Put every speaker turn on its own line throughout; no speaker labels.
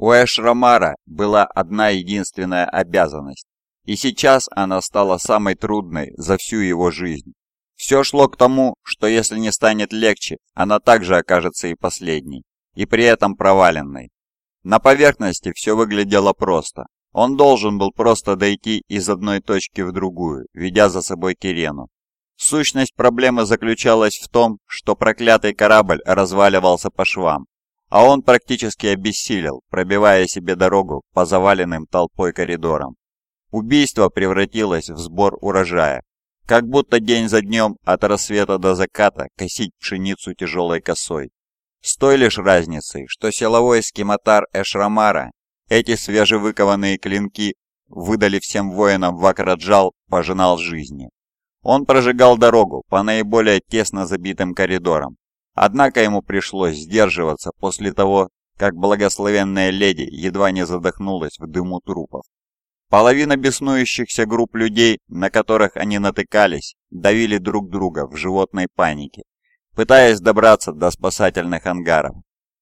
У Эшрамара была одна единственная обязанность, и сейчас она стала самой трудной за всю его жизнь. Все шло к тому, что если не станет легче, она также окажется и последней, и при этом проваленной. На поверхности все выглядело просто. Он должен был просто дойти из одной точки в другую, ведя за собой Кирену. Сущность проблемы заключалась в том, что проклятый корабль разваливался по швам, а он практически обессилел, пробивая себе дорогу по заваленным толпой коридорам. Убийство превратилось в сбор урожая, как будто день за днем от рассвета до заката косить пшеницу тяжелой косой. С той лишь разницей, что силовой схематар Эшрамара, эти свежевыкованные клинки, выдали всем воинам Вакраджал, пожинал жизни. Он прожигал дорогу по наиболее тесно забитым коридорам, однако ему пришлось сдерживаться после того, как благословенная леди едва не задохнулась в дыму трупов. Половина беснующихся групп людей, на которых они натыкались, давили друг друга в животной панике, пытаясь добраться до спасательных ангаров.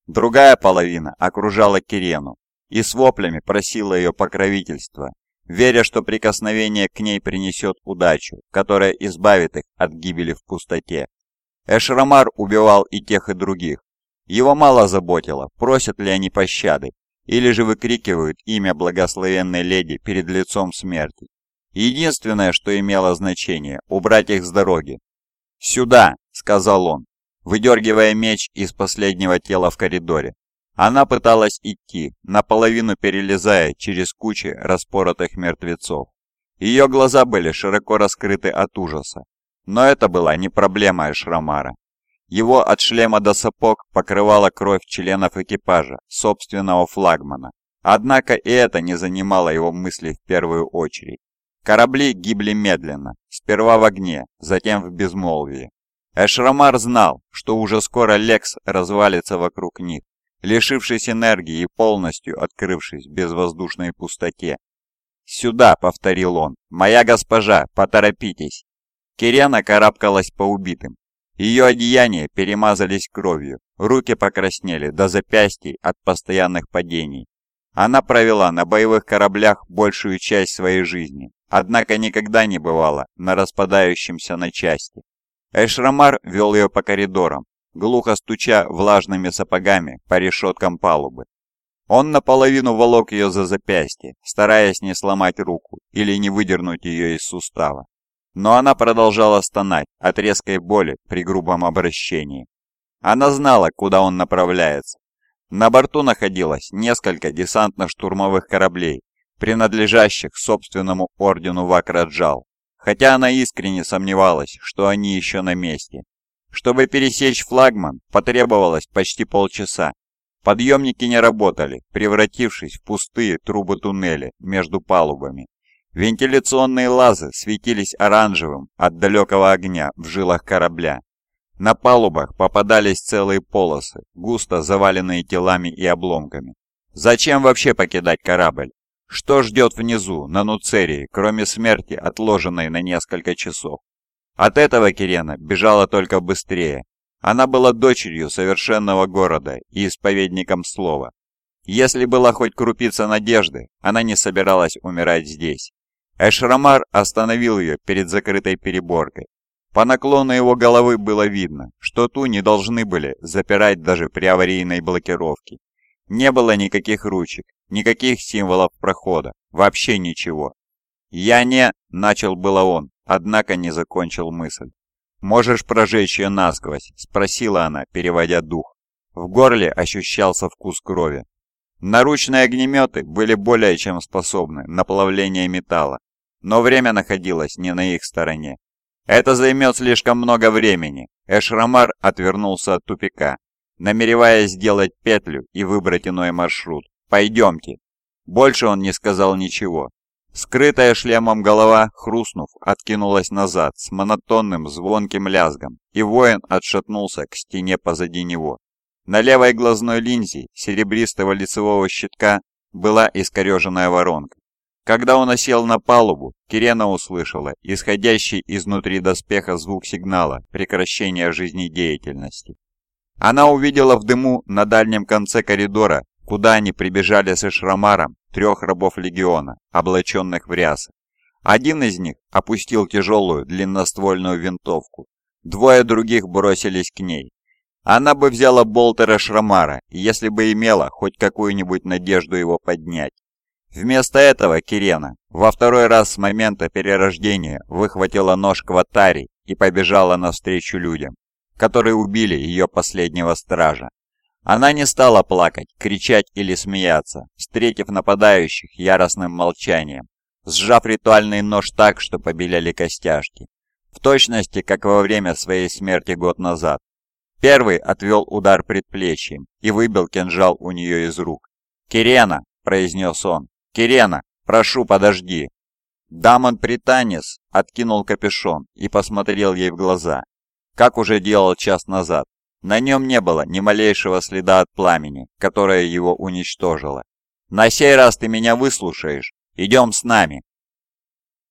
Другая половина окружала Кирену и с воплями просила ее покровительства, веря, что прикосновение к ней принесет удачу, которая избавит их от гибели в пустоте. Эшрамар убивал и тех, и других. Его мало заботило, просят ли они пощады, или же выкрикивают имя благословенной леди перед лицом смерти. Единственное, что имело значение – убрать их с дороги, «Сюда!» — сказал он, выдергивая меч из последнего тела в коридоре. Она пыталась идти, наполовину перелезая через кучи распоротых мертвецов. Ее глаза были широко раскрыты от ужаса. Но это была не проблема Эшрамара. Его от шлема до сапог покрывала кровь членов экипажа, собственного флагмана. Однако и это не занимало его мыслей в первую очередь. Корабли гибли медленно, сперва в огне, затем в безмолвии. Эшрамар знал, что уже скоро Лекс развалится вокруг них, лишившись энергии и полностью открывшись в безвоздушной пустоте. «Сюда!» — повторил он. «Моя госпожа, поторопитесь!» Кирена карабкалась по убитым. Ее одеяния перемазались кровью, руки покраснели до запястий от постоянных падений. Она провела на боевых кораблях большую часть своей жизни, однако никогда не бывало на распадающемся на части. Эшрамар вел ее по коридорам, глухо стуча влажными сапогами по решеткам палубы. Он наполовину волок ее за запястье, стараясь не сломать руку или не выдернуть ее из сустава. Но она продолжала стонать от резкой боли при грубом обращении. Она знала, куда он направляется. На борту находилось несколько десантно-штурмовых кораблей, принадлежащих собственному ордену Вакраджал, хотя она искренне сомневалась, что они еще на месте. Чтобы пересечь флагман, потребовалось почти полчаса. Подъемники не работали, превратившись в пустые трубы-туннели между палубами. Вентиляционные лазы светились оранжевым от далекого огня в жилах корабля. На палубах попадались целые полосы, густо заваленные телами и обломками. Зачем вообще покидать корабль? Что ждет внизу, на Нуцерии, кроме смерти, отложенной на несколько часов? От этого Кирена бежала только быстрее. Она была дочерью совершенного города и исповедником слова. Если была хоть крупица надежды, она не собиралась умирать здесь. Эшрамар остановил ее перед закрытой переборкой. По наклону его головы было видно, что ту не должны были запирать даже при аварийной блокировке. Не было никаких ручек, Никаких символов прохода, вообще ничего. «Я не...» — начал было он, однако не закончил мысль. «Можешь прожечь ее насквозь?» — спросила она, переводя дух. В горле ощущался вкус крови. Наручные огнеметы были более чем способны на плавление металла, но время находилось не на их стороне. «Это займет слишком много времени», — Эшрамар отвернулся от тупика, намереваясь сделать петлю и выбрать иной маршрут. Пойдемте». Больше он не сказал ничего. Скрытая шлемом голова, хрустнув, откинулась назад с монотонным звонким лязгом, и воин отшатнулся к стене позади него. На левой глазной линзе серебристого лицевого щитка была искореженная воронка. Когда он осел на палубу, Кирена услышала исходящий изнутри доспеха звук сигнала прекращения жизнедеятельности. Она увидела в дыму на дальнем конце коридора куда они прибежали со Шрамаром трех рабов легиона, облаченных в рясы. Один из них опустил тяжелую длинноствольную винтовку. Двое других бросились к ней. Она бы взяла Болтера Шрамара, если бы имела хоть какую-нибудь надежду его поднять. Вместо этого Кирена во второй раз с момента перерождения выхватила нож Кватари и побежала навстречу людям, которые убили ее последнего стража. Она не стала плакать, кричать или смеяться, встретив нападающих яростным молчанием сжав ритуальный нож так, что побелели костяшки. В точности, как во время своей смерти год назад. Первый отвел удар предплечьем и выбил кинжал у нее из рук. «Кирена!» – произнес он. «Кирена, прошу, подожди!» Дамон Пританис откинул капюшон и посмотрел ей в глаза, как уже делал час назад. На нем не было ни малейшего следа от пламени, которое его уничтожило. «На сей раз ты меня выслушаешь?» «Идем с нами»,